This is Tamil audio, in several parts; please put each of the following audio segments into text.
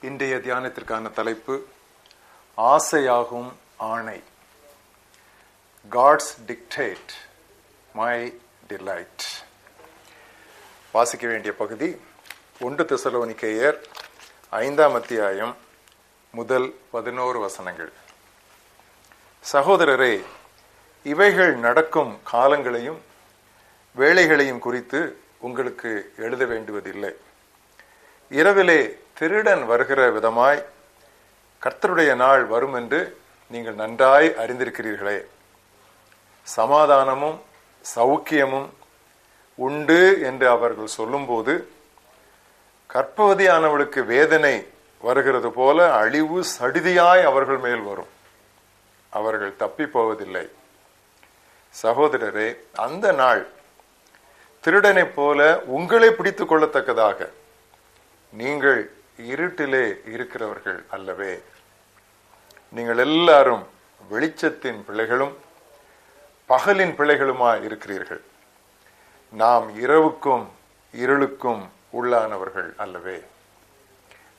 இன்றைய தியானத்திற்கான தலைப்பு ஆசையாகும் ஆணை. காட்ஸ் டிக்டேட் மை டிலைட் வாசிக்க வேண்டிய பகுதி ஒன்று தெசலோனிக்கேயர் ஐந்தாம் அத்தியாயம் முதல் பதினோரு வசனங்கள். சகோதரரே இவைகள் நடக்கும் காலங்களையும் வேலைகளையும் குறித்து உங்களுக்கு எழுத வேண்டுவதில்லை. இரவிலே திருடன் வருகிற விதமாய் கர்த்தருடைய நாள் வரும் என்று நீங்கள் நன்றாய் அறிந்திருக்கிறீர்களே. சமாதானமும் சௌக்கியமும் உண்டு என்று அவர்கள் சொல்லும்போது கற்பவதியானவளுக்கு வேதனை வருகிறது போல அழிவு சடிதியாய் அவர்கள் மேல் வரும். அவர்கள் தப்பி போவதில்லை. சகோதரரே அந்த நாள் திருடனைப் போல உங்களை பிடித்துக் கொள்ளத்தக்கதாக நீங்கள் இருட்டிலே இருக்கிறவர்கள் அல்லவே. நீங்கள் எல்லாரும் வெளிச்சத்தின் பிள்ளைகளும் பகலின் பிள்ளைகளுமாய் இருக்கிறீர்கள். நாம் இரவுக்கும் இருளுக்கும் உள்ளானவர்கள் அல்லவே.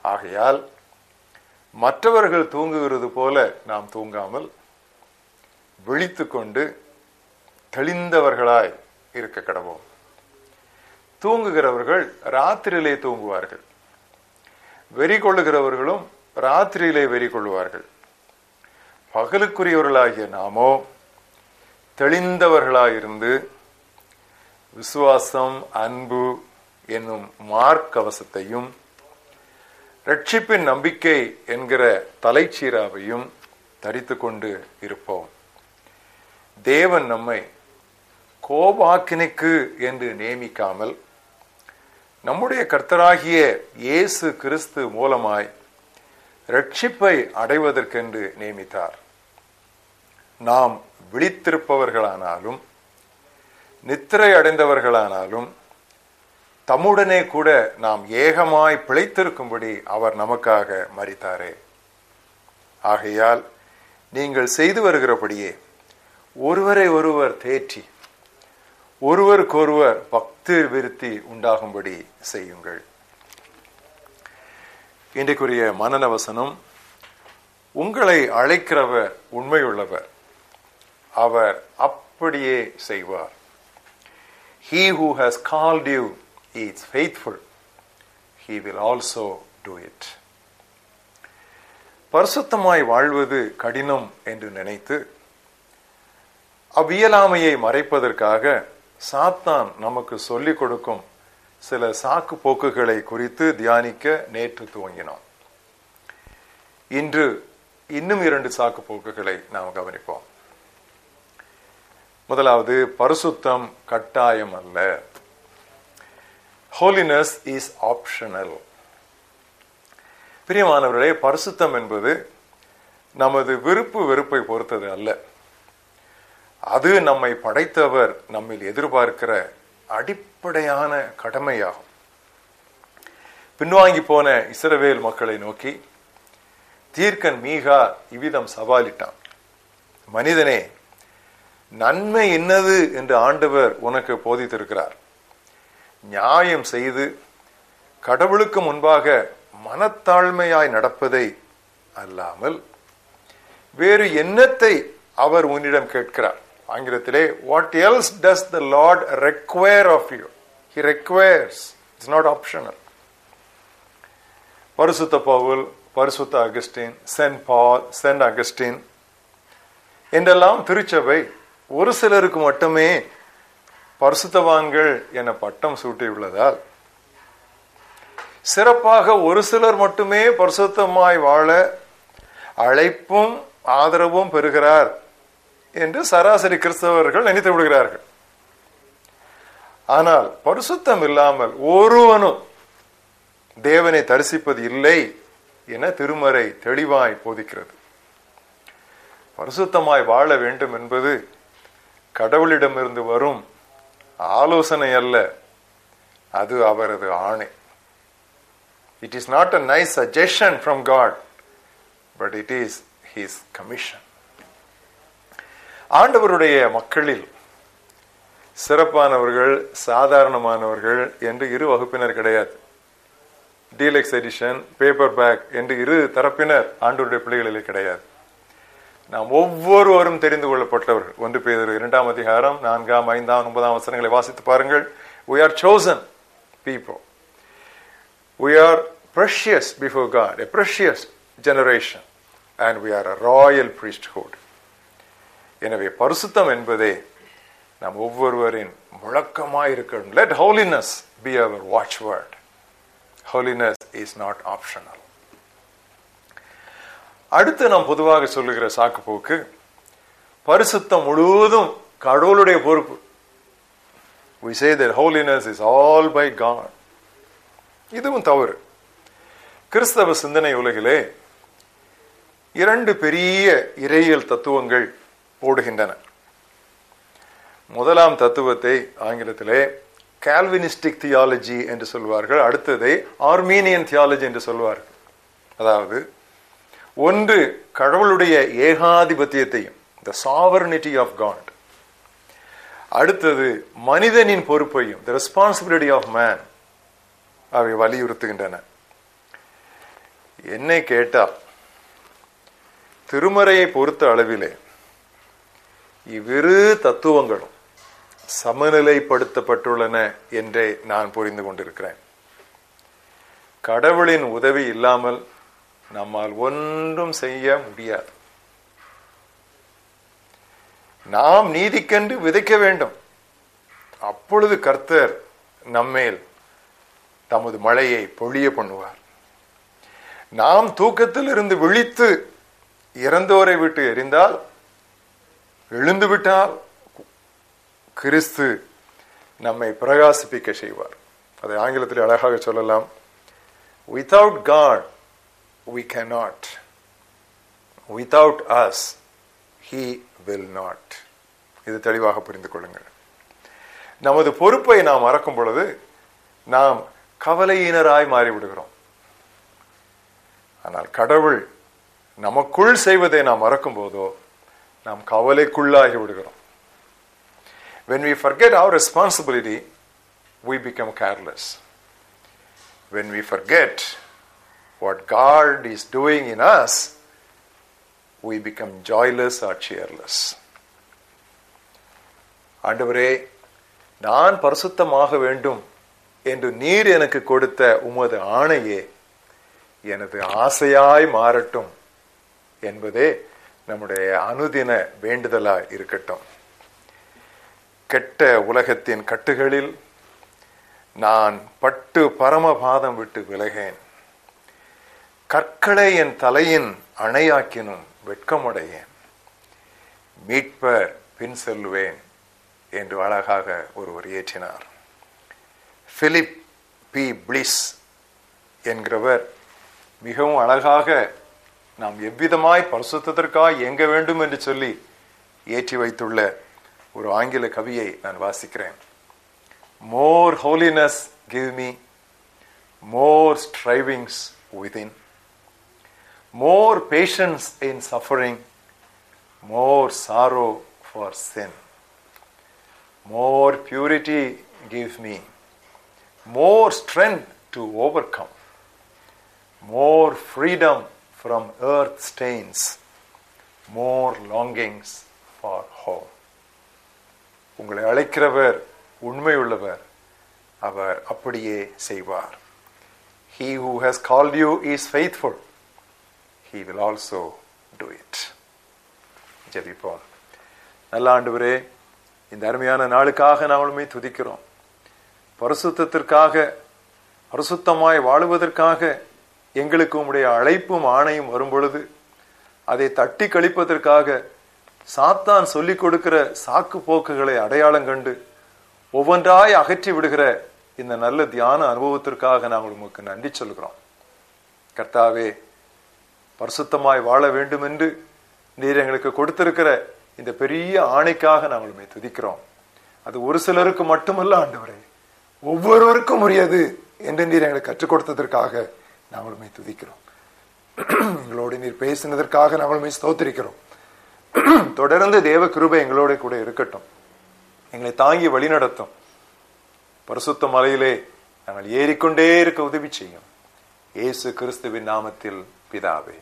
ஆகையால் மற்றவர்கள் தூங்குகிறது போல நாம் தூங்காமல் விழித்துக்கொண்டு தெளிந்தவர்களாய் இருக்க கடவோம். தூங்குகிறவர்கள் ராத்திரியிலே தூங்குவார்கள். வெறி கொள்ளுகிறவர்களும் ராத்திரியிலே வெறி கொள்வார்கள் பகலுக்குரியவர்களாகிய நாமோ தெளிந்தவர்களாயிருந்து விசுவாசம் அன்பு என்னும் மார்க்கவசத்தையும் ரட்சிப்பின் நம்பிக்கை என்கிற தலைச்சீராவையும் தரித்து கொண்டு இருப்போம். தேவன் நம்மை கோபாக்கினைக்கு என்று நியமிக்காமல் நம்முடைய கர்த்தராகிய இயேசு கிறிஸ்து மூலமாய் ரட்சிப்பை அடைவதற்கென்று நியமித்தார். நாம் விழித்திருப்பவர்களானாலும் நித்திரை அடைந்தவர்களானாலும் தம்முடனே கூட நாம் ஏகமாய் பிழைத்திருக்கும்படி அவர் நமக்காக மறித்தாரே ஆகையால் நீங்கள் செய்து வருகிறபடியே ஒருவரை ஒருவர் தேற்றி ஒருவருக்கொருவர் பக்தி விருத்தி உண்டாகும்படி செய்யுங்கள் இன்றைக்குரிய மனநவசனம் உங்களை அழைக்கிறவர் உண்மையுள்ளவர் அவர் அப்படியே செய்வார் He who has called you is faithful. He will also do it. பரிசுத்தமாய் வாழ்வது கடினம் என்று நினைத்து அவ்வியலாமையை மறைப்பதற்காக சாத்தான் நமக்கு சொல்லிக் கொடுக்கும் சில சாக்கு போக்குகளை குறித்து தியானிக்க நேற்று துவங்கினோம். இன்று இன்னும் இரண்டு சாக்கு போக்குகளை நாம் கவனிப்போம். முதலாவது பரிசுத்தம் கட்டாயம் அல்ல. ஹோலினஸ் இஸ் ஆப்ஷனல் பிரியமானவர்களே பரிசுத்தம் என்பது நமது விருப்பு வெறுப்பை பொறுத்தது அல்ல. அது நம்மை படைத்தவர் நம்மில் எதிர்பார்க்கிற அடிப்படையான கடமையாகும். பின்வாங்கி போன இஸ்ரவேல் மக்களை நோக்கி தீர்க்கன் மீகா இவ்விதம் சவாலிட்டான். மனிதனே நன்மை என்னது என்று ஆண்டவர் உனக்கு போதித்திருக்கிறார். நியாயம் செய்து கடவுளுக்கு முன்பாக மனத்தாழ்மையாய் நடப்பதை அல்லாமல் வேறு எண்ணத்தை அவர் உன்னிடம் கேட்கிறார்? ஆங்கிலத்திலே what else does the Lord require of you he requires it's not optional பரிசுத்த பவுல் பரிசுத்த Augustine saint Paul saint Augustine என்றெல்லாம் திருச்சபை ஒரு சிலருக்கு மட்டுமே பரிசுத்தவான்கள் என பட்டம் சூட்டியுள்ளதால் சிறப்பாக ஒரு சிலர் மட்டுமே பரிசுத்தமாய் வாழ அழைப்பும் ஆதரவும் பெறுகிறார். என்று சராசரி கிறிஸ்தவர்கள் நினைத்து விடுகிறார்கள். ஆனால் பரிசுத்தம் இல்லாமல் ஒருவனும் தேவனை தரிசிப்பது இல்லை என திருமறை தெளிவாய் போதிக்கிறது. பரிசுத்தமாய் வாழ வேண்டும் என்பது கடவுளிடமிருந்து வரும் ஆலோசனை அல்ல அது அவரது ஆணை. It is not a nice suggestion from God but it is his commission ஆண்டவருடைய மக்களில் சிறப்பானவர்கள் சாதாரணமானவர்கள் என்று இரு வகுப்பினர் கிடையாது. டீலக்ஸ் எடிஷன் பேப்பர் பேக் என்று இரு தரப்பினர் ஆண்டோருடைய பிள்ளைகளிலே கிடையாது. நாம் ஒவ்வொருவரும் தெரிந்து கொள்ளப்பட்டவர்கள். ஒன்று பேர் இரண்டாம் அதிகாரம் நான்காம் ஐந்தாம் ஒன்பதாம் வசனங்களை வாசித்து பாருங்கள். We are chosen people people. Are are before God a a generation and we are a royal royal priesthood. எனவே பரிசுத்தம் என்பதே நாம் ஒவ்வொருவரின் முழக்கமாய் இருக்கணும் holiness be our watch watchword. Holiness is not optional அடுத்து நாம் பொதுவாக சொல்லுகிற சாக்கு போக்கு பரிசுத்தம் முழுவதும் கடவுளுடைய பொறுப்பு. We say that holiness is all by God. இதுவும் தவறு. கிறிஸ்தவ சிந்தனை உலகிலே இரண்டு பெரிய இறையியல் தத்துவங்கள் ஓடுகின்றன முதலாம் தத்துவத்தை ஆங்கிலத்திலே கால்வினிஸ்டிக் தியாலஜி என்று சொல்வார்கள். அடுத்ததை ஆர்மீனியன் தியாலஜி என்று சொல்வார்கள். அதாவது ஒன்று கடவுளுடைய ஏகாதிபத்தியத்தையும் த சாவர்னிட்டி ஆஃப் காட் அடுத்தது மனிதனின் பொறுப்பையும் த ரெஸ்பான்சிபிலிட்டி ஆஃப் மேன் அவை வலியுறுத்துகின்றன. என்னை கேட்டால் திருமறையை பொறுத்த அளவிலே இவ்விரு தத்துவங்களும் சமநிலைப்படுத்தப்பட்டுள்ளன என்றே நான் புரிந்து கொண்டிருக்கிறேன் கடவுளின் உதவி இல்லாமல் நம்மால் ஒன்றும் செய்ய முடியாது நாம் நீதிக்கென்று விதைக்க வேண்டும். அப்பொழுது கர்த்தர் நம்மேல் தமது மழையை பொழிய பண்ணுவார் நாம் தூக்கத்தில் இருந்து விழித்து இறந்தோரை விட்டு எரிந்தால் எழுந்து விட்டால் கிறிஸ்து நம்மை பிரகாசிப்பிக்க செய்வார். அதை ஆங்கிலத்தில் அழகாக சொல்லலாம் without God we can not without us he will not இது தெளிவாக புரிந்து கொள்ளுங்கள். நமது பொறுப்பை நாம் மறக்கும் பொழுது நாம் கவலையினராய் மாறிவிடுகிறோம். ஆனால் கடவுள் நமக்குள் செய்வதை நாம் மறக்கும் போதோ நாம் கவலைக்குள்ளாகி விடுகிறோம் when we forget our responsibility we become careless when we forget what God is doing in us, we become joyless or cheerless. ஆண்டவரே நான் பரிசுத்தமாக வேண்டும் என்று நீர் எனக்கு கொடுத்த உமது ஆணையே எனது ஆசையாய் மாறட்டும் என்பதே நம்முடைய அனுதின வேண்டுதலாக இருக்கட்டும். கெட்ட உலகத்தின் கட்டுகளில் நான் பட்டு பரமபாதம் விட்டு விலகேன். கற்களை என் தலையின் அணையாக்கினும் வெட்கமுடையேன். மீட்பர் பின் செல்லுவேன் என்று அழகாக ஒருவர் ஏற்றினார். Philip P. பிளிஸ் என்கிறவர் மிகவும் அழகாக நாம் எவ்விதமாய் பரிசுத்திற்காக இயங்க வேண்டும் என்று சொல்லி ஏற்றி வைத்துள்ள ஒரு ஆங்கில கவியை நான் வாசிக்கிறேன் more holiness give me more strivings within more patience in suffering more sorrow for sin more purity give me more strength to overcome more freedom from earth stains, more longings for home. உங்களை அழைக்கிறவர் உண்மையுள்ளவர் அவர் அப்படியே செய்வார் He who has called you is faithful. he will also do it. ஜெபிப்போம் நல்ல ஆண்டவரே இந்த அருமையான நாளுக்காக நாங்களுமே துதிக்கிறோம் பரிசுத்தத்திற்காக பரிசுத்தமாய் வாழுவதற்காக எங்களுக்கு உம்முடைய அழைப்பும் ஆணையும் வரும் பொழுது அதை தட்டி கழிப்பதற்காக சாத்தான் சொல்லிக் கொடுக்கிற சாக்கு போக்குகளை அடையாளம் கண்டு ஒவ்வொன்றாய் அகற்றி விடுகிற இந்த நல்ல தியான அனுபவத்திற்காக நாங்கள் உமக்கு நன்றி சொல்கிறோம். கர்த்தாவே பரிசுத்தமாய் வாழ வேண்டும் என்று நீர் எங்களுக்கு கொடுத்திருக்கிற இந்த பெரிய ஆணைக்காக நாங்கள் உண்மை துதிக்கிறோம். அது ஒரு சிலருக்கு மட்டுமல்ல ஆண்டவரே ஒவ்வொருவருக்கும் உரியது என்று நீர் எங்களுக்கு கற்றுக் கொடுத்ததற்காக நாங்களுமே துதிக்கிறோம். எங்களோடு நீர் பேசினதற்காக நாங்களுமே ஸ்தோத்திரிக்கிறோம். தொடர்ந்து தேவ கிருபை எங்களோட கூட இருக்கட்டும். எங்களை தாங்கி வழிநடத்தும் பரிசுத்த மலையிலே நாங்கள் ஏறிக்கொண்டே இருக்க உதவி செய்யும். இயேசு கிறிஸ்துவின் நாமத்தில் பிதாவே.